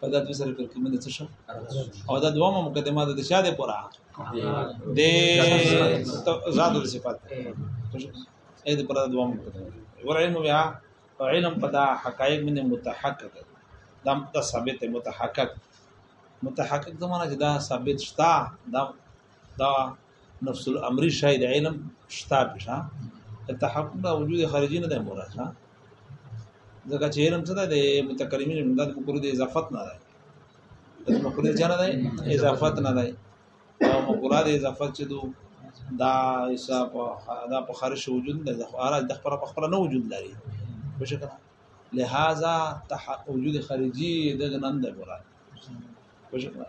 په دا دوی سره کومه د څه شو او دا دومره مقدمه ده د شاد پورا د ذات د صفات اې د پورا دومره مقدمه ورعلم بها علم پدا حقائق من متحقق دا دا ثابت متحقق متحقق زمانه چې دا ثابت شتا دا دا نفس الامر شاید علم شتا پښه تحقق دا وجود خارجي نه دی مراد ها ځکه چې علم څه دی متکلمین مدد مکرو دی اضافت نه دی مکرو دی نه دی اضافت نه دی او مکرو دی اضافت چې دو دا حساب دا په خارج وجود نه دی خارج د خبره په خبره نه وجود لري په شکل لہذا تحقق وجود خارجي د نن دی مراد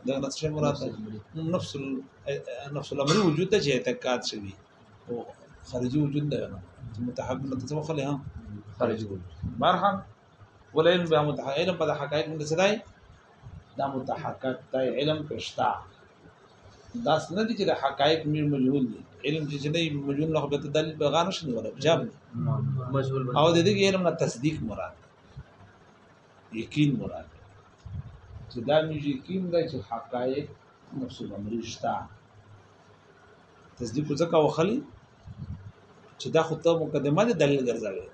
دا نه څه مراد ده نفس ال... نفس الامر وجود ته چې اعتقاد شوی او خارجي وجود ده نه متحد نه څه خلې هم خارجي وجود مرحب ولا علم به متحقق علم په حقایق نه څه دی دا متحقق دی علم پښتا دا څنګه دي چې د حقایق میر مجهول دي علم چې نه مجهول نه به دلیل به غانش نه ولا جواب او د دې علم نه تصدیق مراد یقین مراد چې دا موږ یقین دی چې حقایق نفس الامری شته تصدیق ځکه وخلی چې دا خو ته مقدمه د دلیل ګرځاوي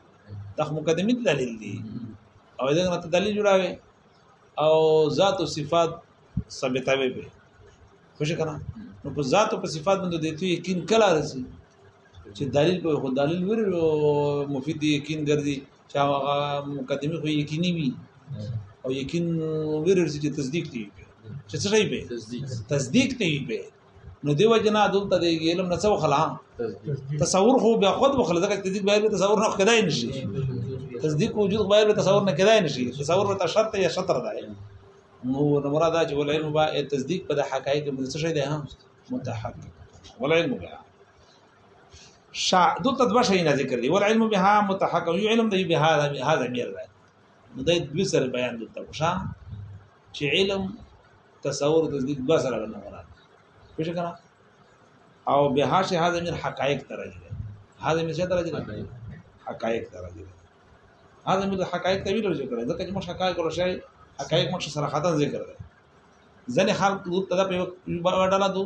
دا خو مقدمه د دلیل دی او دا نه ته دلیل جوړاوي او ذات او صفات ثابتوي به خوش کنه نو په ذات او په صفات باندې د ته یقین کله راځي چې دلیل په خو دلیل ور مفید یقین ګرځي چې هغه مقدمه خو یقیني وي او یقین وررسي چې تصدیق دی چې څه شي به تصدیق تصدیق دی به نو دیو جنا دلته دی علم نه څو خلا تصور خو بیا خود بخل ځکه تصدیق به تصور نه کېدای نشي تصدیق وجود غیر به تصور نه کېدای نشي تصور ته شرط یا شطر ده نو مراد چې ول علم با تصدیق په حقایق کې څه شي ده هم متحقق ول علم بیا شا دلته دوه شي نه ذکر دي ول علم بها متحقق یو علم دی بها هذا میر دی نو د دوی سره بیان دلته وشا چې علم تصور د دې دوه سره نه مراد پوه شئ او بها شي هذا میر حقایق ترجمه هذا مې څه درجه ده حقایق درجه ده هذا مې د حقایق ته ویل ذکر ده ځکه چې موږ حقایق ورو شي حقایق موږ سره خاطر ذکر ده ځنې خلق دوت ته په وړاندې دو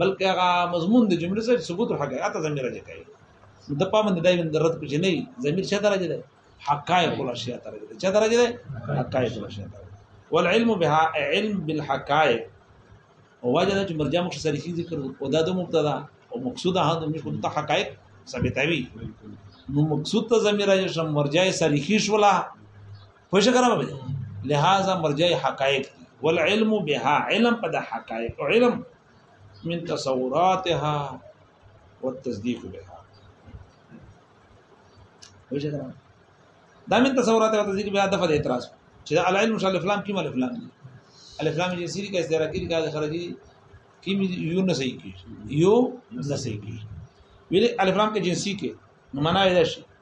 بلکې هغه مضمون د جملې سره ثبوت او حقیقت ته ضمیر راځي کوي د پام نه دایمن درت په جنې ضمیر څه درجه ده حقایق الاشیاء درجه ده څه درجه ده حقایق الاشیاء والعلم بها علم بالحقائق وجد چې مرجع مخ سره شي ذکر او دا د مبتدا او مقصود هغه د مشکو ته حقایق ثابتوي نو مقصود ته ضمیر راځي مرجع سره شي شولا پوه شئ کنه به لہذا مرجع حقائق والعلم بها علم په د حقائق او علم من تصوراتها والتصديق بها پوه شئ کنه دا من تصورات او تصدیق بیا دغه اعتراض چې العلم شل افلام کیم الافلام دي الافلام چې سری کا استعاره کې کا خرجي کیم یو نه صحیح کی یو نه صحیح کی ویل الافلام کې جنسی کې معنا یې ده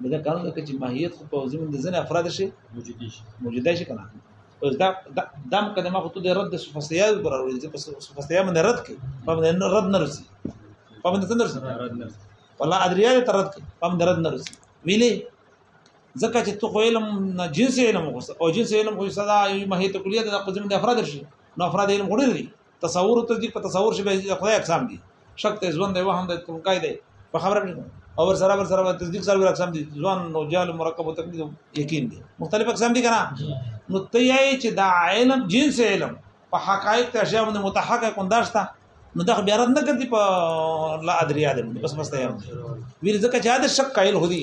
نو دا قانون کې چې ماهیت خو په زمين د ځنې افراد شي موجوده شي موجوده شي کنه اوس دا دا مقدمه خو ته د رد سفسیا پر اوري چې په سفسیا باندې رد کې په باندې رد نه رسي په باندې څنګه رسي رد نه رسي والله ادریا ته رد کې په باندې رد نه رسي ویلې ځکه چې تو خو علم نه جنس علم غوسه او جنس علم غوسه دا یو ماهیت کلیه د قزم د افراد شي نو افراد علم غوړي تصور ته دي په تصور شي به خدای اقسام دي شک ته ژوند دی وهم دی تلقای دی په خبره نه او ور سره ور سره تصدیق سره اقسام دي ځوان نو جال مرکب او تقلید یقین دي مختلف اقسام دي کنه نو ته یې چې دا علم جنس علم په حقایق ته اشیاء باندې متحقق کنداشتا نو دا بیا رد نه کړي په لا ادریا دې بس بس ته ویل ځکه چې دا شک قائل هدي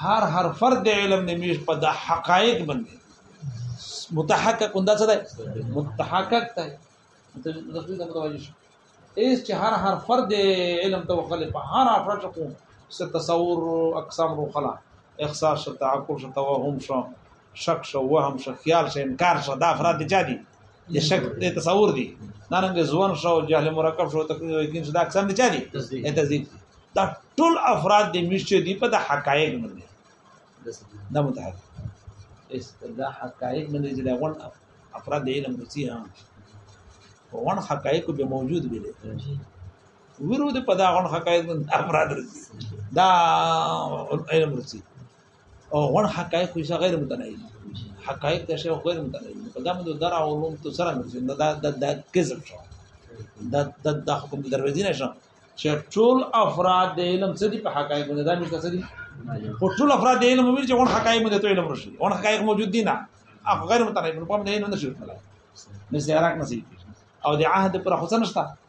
هر هر فرد علم نه میش په د حقایق باندې متحقق انده څه ده متحقق ده ته دقیق ته متوجه شي ایس چې هر هر فرد علم ته وخلې په هر افراد کو ست تصور اقسام رو خلا اخصاص شتا عقل شتا وهم شو شک شو وهم شو خیال شو انکار شو دا افراد دي چا دي د شک د تصور دي دا نن ځوان شو جهل مرکب شو تقریر یقین شو دا اقسام دي چا دي تصدیق دا ټول افراد دي مشته دي په د حقایق نه دي دا متحد اس دا حقایق نه دي چې دا غون افراد د علم دي هم غون حقایق به موجود وي ورو د پداغون حقایق افراد رسي دا علم رسي او غوړ حقایق خو غیر متناهي دي حقایق د شی غیر متناهي دي په دامه د درع علوم تو سره مرسي نه دا د د کذب شو دا د د حکم دروازې نه شو چې ټول افراد د علم څه دي په حقایق باندې دا مې څه دي خو ټول افراد د علم ویل چې غوړ حقایق باندې ته علم راشي غوړ حقایق موجود دي نه اخ غیر متناهي په کوم نه نه شي کولای نه سیارک نه سي او د عهد پر خو څه نشته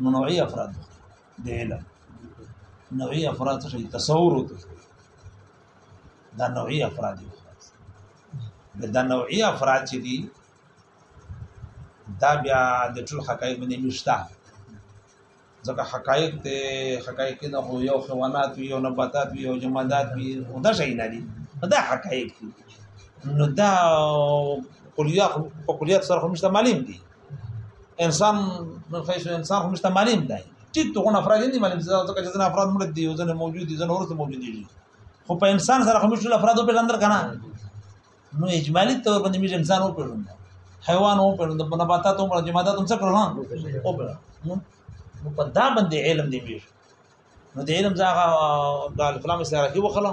نوعي افراد د علم نوعي افراد څه تصور وته دا نوعي افراد دي دا نوعي افراد چې دي دا بیا د ټول حقایق باندې نشته ځکه حقایق ته حقایق نه خو یو خوانات یو نباتات یو جمادات وي دا شي نه دي دا حقایق دي نو دا کلیات په کلیات سره هم مشته معلوم دي انسان من حيث انسان هم استعمالیم دی ټیک ته غون افراد دي معلوم ځکه چې ځنه افراد مړ دي او ځنه موجود دي ځنه ورته موجود دي خو په انسان سره خمس ټول افراد په لندر کنه نو اجمالی تور باندې موږ انسان او پیژنو حیوان او پیژنو په نباتات او جمادات هم څه کړو نه او پیژنو نو په دا باندې علم دی موږ نو د علم ځای د الفلام سره کې وخلا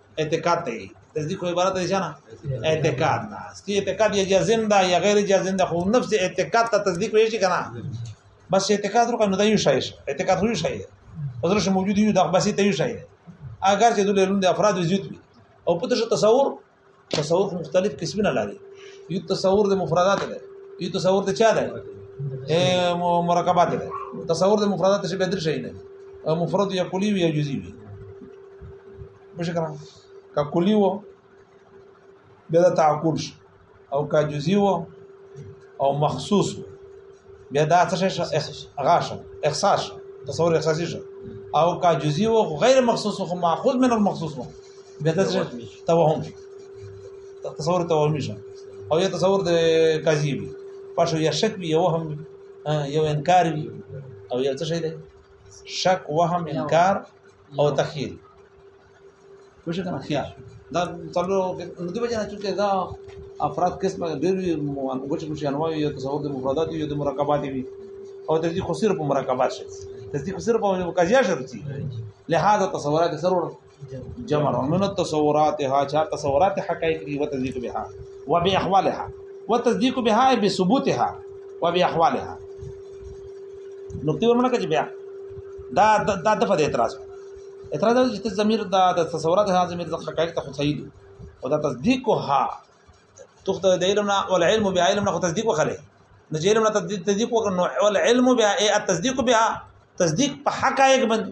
اعتقاد دی تصدیق خو عبارت دی نه اعتقاد نه ستی اعتقاد یا جازم ده یا غیر جازم ده خو نفس اعتقاد ته تصدیق ویل شي کنه بس اعتقاد ورکړه نو دا یو شایش اعتقاد هو شای حضور شه موجود یو د بسې ته یو شای اگر چې دلته لوند افراد وجود وي او په تاسو تصور تصور مختلف قسمونه لري یو تصور د مفردات ده یو تصور د چا ده مرکبات ده تصور د مفردات شي بدر شي نه مفرد یا کلی وي یا جزئی وي بشکره کا کلی وو بیا د تعقل شو او کا جزئی وو او مخصوص وو بیا دا څه شي غاشه احساس تصور احساسي شو او کا جزئی وو غیر مخصوص خو ماخوذ من المخصوص وو بیا دا توهم تصور توهمی شو او یا تصور د کاذیب پښو یا شک وی یو هم یو انکار وی او یا څه شي دی شک وهم انکار او تخیل پوه شو که نه خیال دا څلور نو دې وجه نه چې دا افراد قسمه ډېر وي وچې وچې انواع وي یو تصور د مفردات وي یو د مرکبات وي او تصدیق خو صرف په مرکبات شي تصدیق صرف په قضیه شرط شي لهدا تصورات سرور جمع من تصوراتها چا تصورات حقائق دي وتصدیق بها وباحوالها وتصدیق بها بثبوتها وباحوالها نقطې ورمنه کړي بیا دا دا د فد اعتراض اعتراض چې ته ضمیر دا د تصورات هغه ضمیر د حقایق ته صحیح دي او دا تصدیق ها تخت د علم نه ول علم بیا علم نه تصدیق وخره نه چې علم نه تصدیق وکړ نو ول علم بیا التصدیق بها تصدیق په حقایق باندې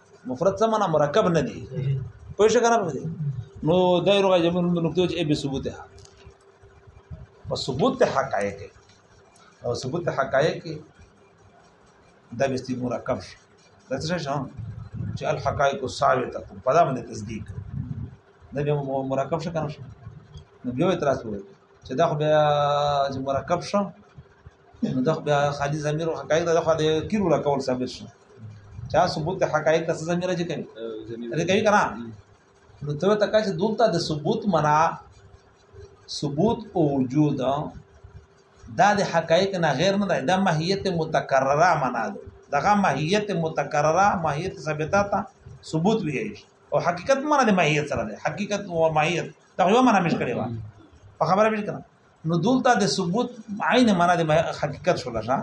مفرد څه معنا مرکب نه دی پوه شو کنه په دې نو دا یو غږ موږ نقطه چې به ثبوت ده په ثبوت حقایق او ثبوت حقایق دا به ستې مرکب شي دا څه شي چې الحقایق ثابته په دا باندې تصدیق دا به مرکب شي کنه نو بیا اعتراض وکړي چې دا خو بیا چې مرکب شو نو دا خو بیا خالي ضمیر او حقایق دا خو د کیرو را کول ثابت شو چا ثبوت د حقایق ته ضمیر چې کوي دې کوي کنه نو ته ته کا چې دلته د ثبوت منا ثبوت او وجود دا د حقایق نه غیر نه ده دا ماهیت متکرره منا ده دغه ماهیت متکرره ماهیت ثابته تا ثبوت ویږي او حقیقت معنی د ماهیت سره ده حقیقت او ماهیت دا یو معنا مش کړی و په خبره مش کړه نو دلته د ثبوت عین معنا د حقیقت شول شه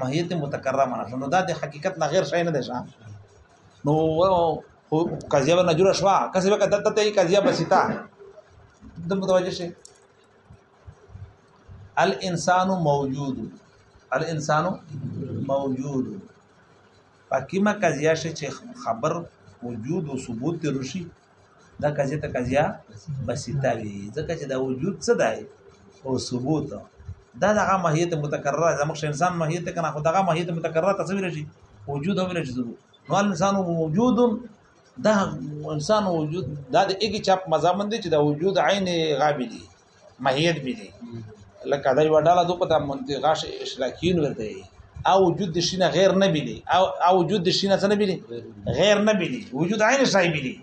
ماهیت متکرر معنا شنو دا د حقیقت نه غیر شای نه ده شه نو قضیه نه جوړ شو کسې به کته ته قضیه بسیتا د متوجه شي الانسان موجود الانسان موجود پکې ما قضیه شي چې خبر وجود او ثبوت رشي دا قضیه ته قضیه بسیطه وي ځکه چې دا وجود څه دی او ثبوت دا دغه ماهیت متکرره زموږ انسان ماهیت کنه خو دغه ماهیت متکرره تصویر شي وجود هم لري ثبوت نو انسان موجود دا انسان وجود دا د ایګي چاپ مزامن دي چې دا وجود عین غابلی ماهیت به دي لکه دا یو ډاله دوه په د منطقه شي اشراکین ورته او وجود د شینه غیر نه بلی او او وجود د شینه څه نه بلی غیر نه بلی وجود عین شای بلی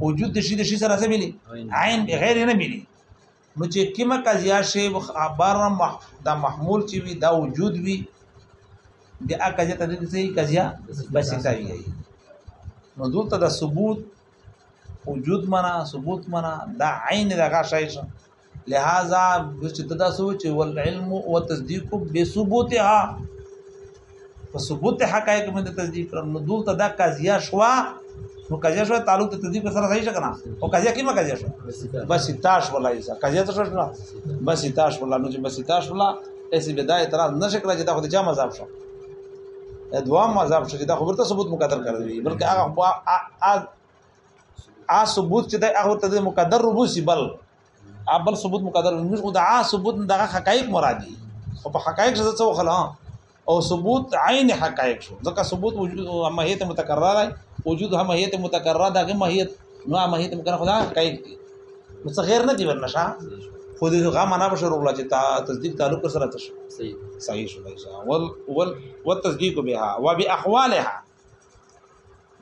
وجود د شینه شي سره څه بلی عین غیر نه بلی نو چې کیما قضیا شی خبر د محمول چې وی دا وجود وی د اقضیه ته د څه قضیا بسیطه وی نو دلته د ثبوت وجود منا ثبوت منا دا عین دغه شای شو لہذا چې تدا سوچ ول علم او تصدیق به ثبوتها په ثبوت حقایق باندې تصدیق کړم نو دلته دا قضیه شوا نو قضیه شو تعلق ته تدبیر سره صحیح شګه نه او قضیه کیما قضیه شو بس تاش ولا ایسا قضیه ته شو بس تاش ولا نو چې بس تاش ولا ایسې بدايه اعتراض نشکړه چې دا خو د جامه مذاب شو دوا مذهب چې دا خبرته ثبوت مقدر کړی دی بلکې هغه ا ثبوت چې دا هغه ته مقدر ربوسی بل ابل ثبوت مقدر موږ خو دا ثبوت دغه حقایق مرادي خو په حقایق څه څه وخلا او ثبوت عین حقایق شو ځکه ثبوت وجود ماهیت متکرره وجود هم ماهیت متکرره دغه ماهیت نو هغه هیته مکر خدا کای کی نو څه غیر نه دی ورنشه خو دې غا معنا بشر ولا چې تا تصدیق تعلق سره تشه صحیح صحیح شو لایسا ول ول والتصدیق بها وباقوالها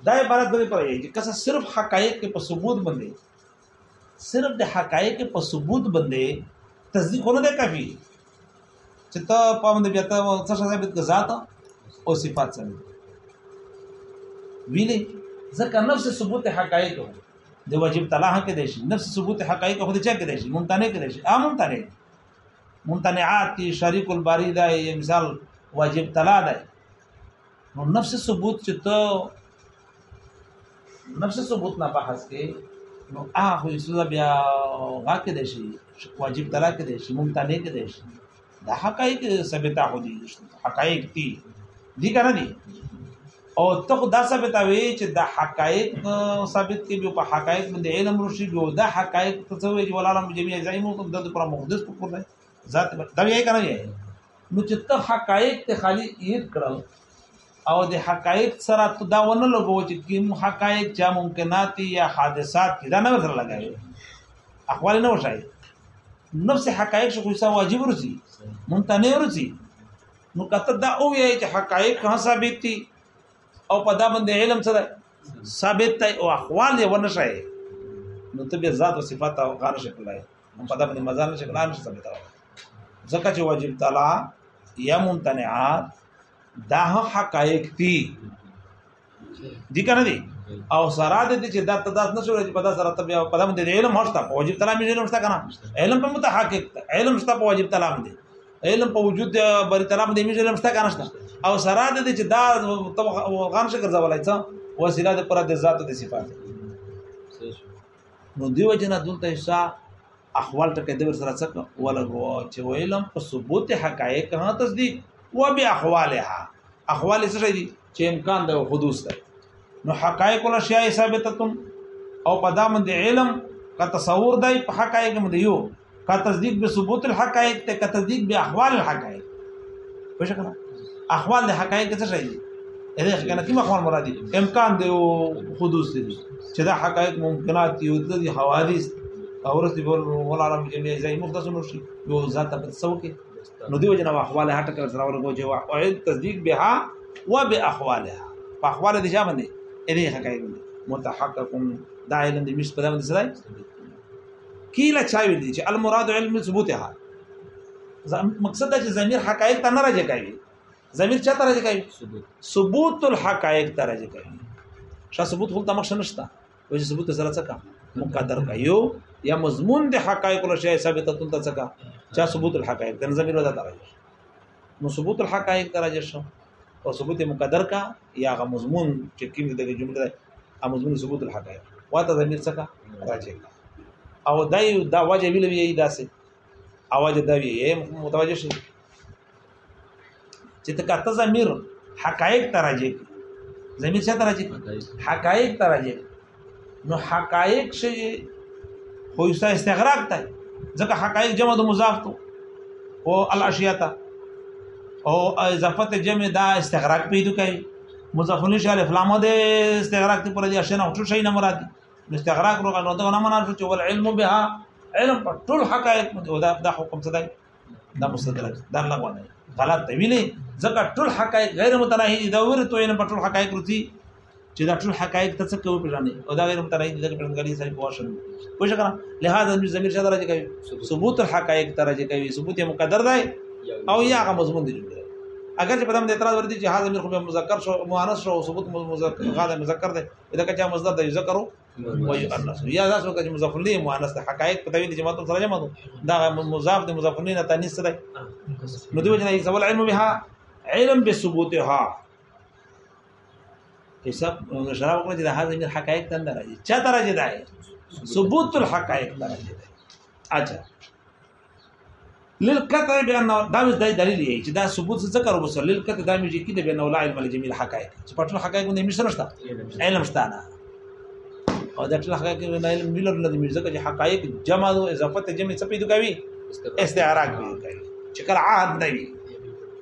دا عبارت باندې پر یی چې کسه صرف حقایق په ثبوت باندې صرف د حقایق په ثبوت باندې تصدیق نه ده کافي چې ته په باندې بیا ته څه شې ثابت که ذات او صفات ثابت ویلې ځکه نفس ثبوت حقایق دی واجب تعالی حق دی شي نفس ثبوت حقایق خو دې چا کې دی شي ممتنع کې دی شي عام ممتنع ممتنعات کې شریک الباری دا مثال واجب تعالی دی نو نفس ثبوت چې ته نفس ثبوت نه بحث کې نو هغه یسوع بیا غاکه دي شي واجب تلا کې دي شي ممتنع کې دي شي دا حقایق ثابته هو دي حقایق دي دي کنه دي او ته خدا ثابته وي چې دا حقایق ثابت کې به په حقایق باندې علم رشي به دا حقایق ته څه وي چې ولاله جميع زایمو ته د پر مقدس په کوله ذات دا یې کنه یې نو چې ته حقایق ته خالی یې کړل او د حقایق سره ته دا ونه لګو چې کوم حقایق چې ممکنات یا حادثات دا نه سره لګایي احوال نه وشای نفس حقایق شو خو واجب ورسي مونږ ته نه ورسي نو کته دا او یې چې حقایق ها ثابت دي او په دا باندې علم څه ده ثابت دی او احوال یې ونشي نو ته به ذات او صفات او غار شکلای نو په دغه مزان نشه کلام څه ثابت راغلی ځکه چې واجب تعالی یا ممتنعات دا حقایق دي دي کنه دي او سره د دې چې دا تداس نه شوی چې په دا سره ته بیا په دغه د علم هرڅه په واجب تعالی مې علم شته کنه علم په متحقق علم شته په واجب تعالی مې علم په وجود بری تعالی مې علم شته کنه شته او سره د دې چې دا غان شکر ځولای څه وسیله د پر د ذات د صفات نو دیو جن دلته حصہ احوال ټکه د ور سره څک ولګو چې ویلم په ثبوت حقایق نه تصدیق و به احوالها احوال څه دي چې امکان د حدوث ده نو حقایق له شیء ثابتتم او په دامن د علم کا تصور دی په حقایق مده یو کا تصدیق به ثبوت الحقائق ته کا تصدیق به احوال الحقائق وشه کنه احوال د حقائق څه شي دي اې دا کنه کوم احوال مراد دي امکان دی او حدوث دي چې دا حقائق ممکنات دي او د حوادث او ورته بول ولا رب جميع زي مختصر شي یو ذات په څو کې نو دی وجنه احوال هټ کړ سره ورغو چې واحد تصدیق بها وباحوالها په احوال دي ځامن دي اې حقائق متحقق دا علم د مش په دغه ځای کیله چا ویل چې المراد علم ثبوتها مقصد دا چې ضمیر حقایق ته نه راځي کوي ضمیر چا ته راځي کوي ثبوت الحقایق ته راځي کوي شا ثبوت خپل تمخ نشته وې ثبوت سره څه کا مقدر کایو یا مضمون د حقایق له شی ثابته تل څه کا چا ثبوت الحقایق د ضمیر ودا راځي نو ثبوت الحقائق ته راجع شو او ثبوت مقدر کا یا غ مضمون چې کوم د جمله ده ا مضمون ثبوت الحقائق واته ضمیر څه کا راجع کا او دای دا وجه ویل وی داسې اواز دا وی متوجه شي چې ته کته ضمیر حقائق ته راجع ضمیر څه ته راجع حقائق ته راجع نو حقائق شي خو یستا استغراق ته ځکه حقائق جمع د مضاف ته او الاشیاء ته او اضافت جمع دا استغراق پیدا کوي مضاف له شال افلامه د استغراق ته پر دې اشنه او شي نه مراد استغراق روغه نو دا نه منل چې ول علم بها علم پر ټول حقائق دا حکم څه دی دا مستدرک دا الله غواړي غلط دی ویلي ځکه ټول حقایق غیر متناهي دي دا ورته ویني په ټول حقایق ورتي چې دا ټول حقایق ته څه کوي پیژنې او دا غیر متناهي دي ځکه پیژندګلي سره په واشن کوی شکر لہذا د زمير شاده راځي کوي ثبوت الحقایق تر راځي کوي ثبوت مقدر دی او یا هغه مضمون دی جوړ اگر چې په دې اعتراض ورته چې هاذ میر خو مذکر شو مؤنث شو ثبوت مذکر غاده مذکر دی دا که چې مصدر دی ذکرو یا دا څه چې مضاف الیه مؤنث د حقایق په تویل جماعت سره جمع دو دا مضاف د مضاف الیه ته نس ده نو دوی جنا یسول علم بها علم بثبوتها حساب شراب کړی د هغه من حقایق تن راځي چا درجه ده ثبوت الحقایق درجه ده اچھا للقطع بان دا وس د دلیل یې چې دا ثبوت څه کار وبسل للقطع دا مې کې د بین ولا علم الجميل حقایق چې پټو حقایق نه مشره شته علم شته نه او دا ټول حقایق نه علم ملر نه دي ځکه چې حقایق جمع او اضافه ته جمع څه پیدا کوي استعراق پیدا کوي چې کله عهد نه وي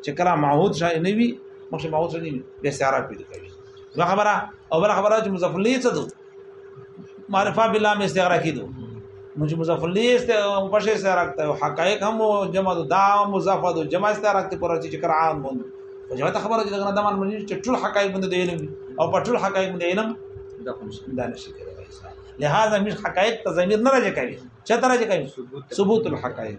چې کله معهود شای نه وي مخکې معهود شای نه وي استعراق پیدا کوي نو خبره او بل خبره چې مضاف الیه څه معرفه بالله مې استغراق کیدو نو چې مضاف الیه است په شی استغراق ته حقایق هم جمع دا مضاف او جمع استغراق ته پرچې چې قرآن باندې په جواب خبره چې دغه دمان مونږ چې ټول حقایق باندې دی علم او په ټول حقایق باندې علم دا کوم څه دا نشي کېدای لہذا مش حقایق ته ضمیر نه راځي کوي چې تر راځي کوي ثبوت الحقایق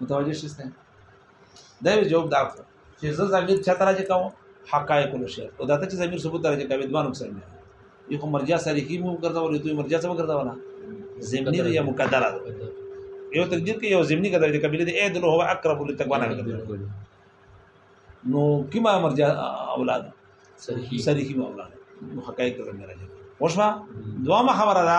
متوجه شئ دا یو جواب دا چې زه زمير چا ته راځي کوم حقایق له شی او دا ته چې زمير ثبوت راځي کوي دوه نقصان نه یو کوم مرجع صالحی مو ګرځول دوی مرجع څه ګرځول زمینی یا مقدره یو تقدیر کې یو زمینی قدر دې قبیله دې اذن هو اقرب للتقوا نه نو کما مرجع اولاد صالحی صالحی اولاد نو حقایق له راځي وشوا دوه خبره ده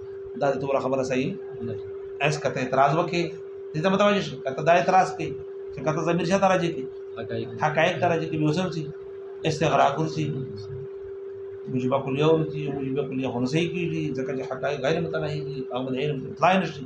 دا د توره خبره صحیح نه اس کته اعتراض وکي دې ته متوجه شي کته دا اعتراض کوي چې کته زمير شته راځي کې حقایق ته راځي کې وسم سي استغراق ورسي مجبه کلیه ورسي مجبه کلیه خنسي کیږي ځکه چې حقایق غیر متناهي دي او د علم اطلاع نشي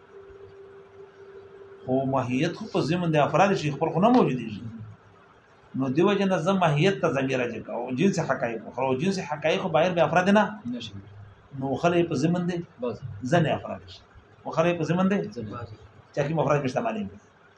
خو ماهیت خو په زمون د افراد شي خپل خو نه موجود دي نو دی وجه نه زم ماهیت ته ضمیر راځي او جنس حقایق خو جنس حقایق بهر به افراد نه نشي نو خلې په زمون دي ځنه افراد شي وخلې په زمون دي ځنه چې کوم افراد مشتمل دي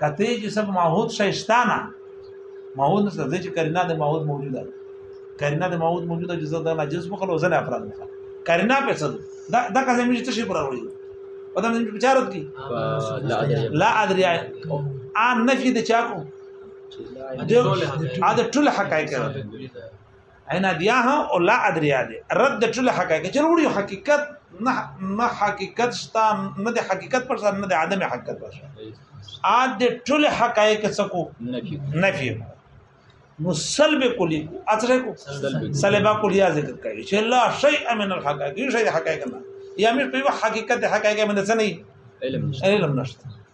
کته چې سب ماحود شایستانه ماحود نشته ځکه کرینا د ماحود موجوده کرینا د ماحود موجوده چې زه د نجس مخه لوزل افراد مخه کرینا په څه دا دا کزه مې څه شي پر وړي ودا مې بچارت کی لا ادري ان نفي د چاکو د ټول حقایق انا دیاه او لا ادریا دی رد ټول حقایق چې وروړي حقیقت نه نه حقیقت شته نه د حقیقت پر ځای نه د عدم حقیقت پر ځای ا د ټول حقایق څکو نفي نو سلب کلی کو اثر کو سلبا کلی ذکر کوي چې لا شیء من الحقائق شیء حقائق نه یا مې په حقیقت حقائق باندې څه نه علم نشته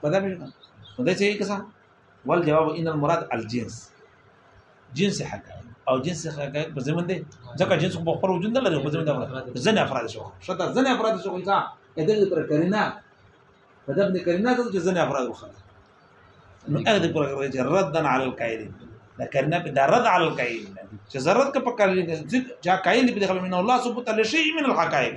پدا مې نه نو دا چې کسان ول جواب ان المراد الجنس جنس حقائق او جنس حقائق په زمند دي ځکه جنس په خپل وجود نه لري په زمند افراد ځنه افراد شو شته ځنه افراد شو کا ادل پر کرینا په دغه کرینا ته چې ځنه افراد وخت نو هغه د پر ردا علی القائلین دا کرینا په درد علی القائلین چې ضرورت کا په کړی چې قائل په دغه من الله ثبوت لشیء من الحقائق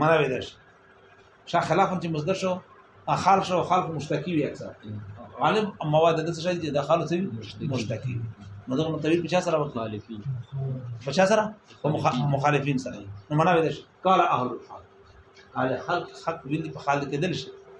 مړه وي داش شا خلاف چې مصدر شو خال شو خلف مشتکی وي اکثر غالب مواد د څه شي د خالف مشتکی نو دغه متویل په چا سره مخالفین په چا سره مخالفین سره نو مړه وي داش قال اهل الحق قال خلق حق ویل په خالد کې دل شي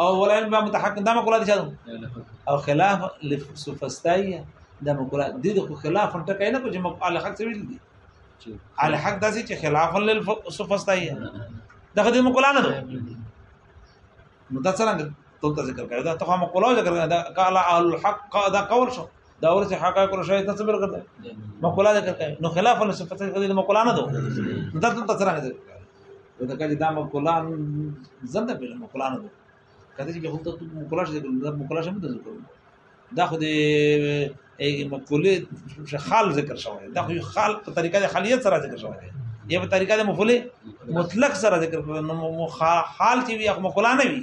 او ولا علم بها متحقق دا مقوله دي او خلاف لسوفسطائيه دا مقوله دي د خلاف ټکای نه کو چې مقال حق څه ویل دي على حق داسې چې خلاف للسوفسطائيه دغه دې مقوله نه ده نو دا څنګه ته ذکر کړی دا ته مقوله ذکر کړی دا قال اهل الحق دا قول شو دا ورته حقایق او شایعات څه برګر ده مقوله ذکر کوي نو خلاف له صفات د مقوله نه ده دا ته تاسو راغی دا کله دا مقوله زنده په مقوله نه ده کله چې خود ته مقوله شې دا مقوله شې مده ذکر دا خو د مقوله خال ذکر شوی دا خو خال په طریقه د خالیت سره ذکر شوی یا په طریقه د مفعول مطلق سره ذکر کړو نو حال چې وي هغه مقوله نه وي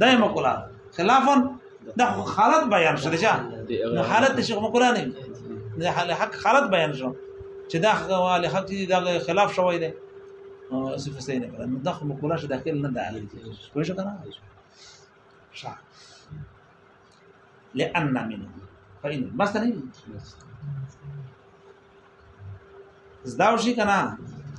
دا یې مقوله خلافا د حالت بیان شو چې نو حالت د شیخ مقوله نه د حق حالت بیان شو چې دا والي حق دي دا خلاف شوی دی اسف حسین پر نو دغه مقوله شو داخل نه ده کوی شو کنه شا لأن منه فإن مثلا زداو شي کنه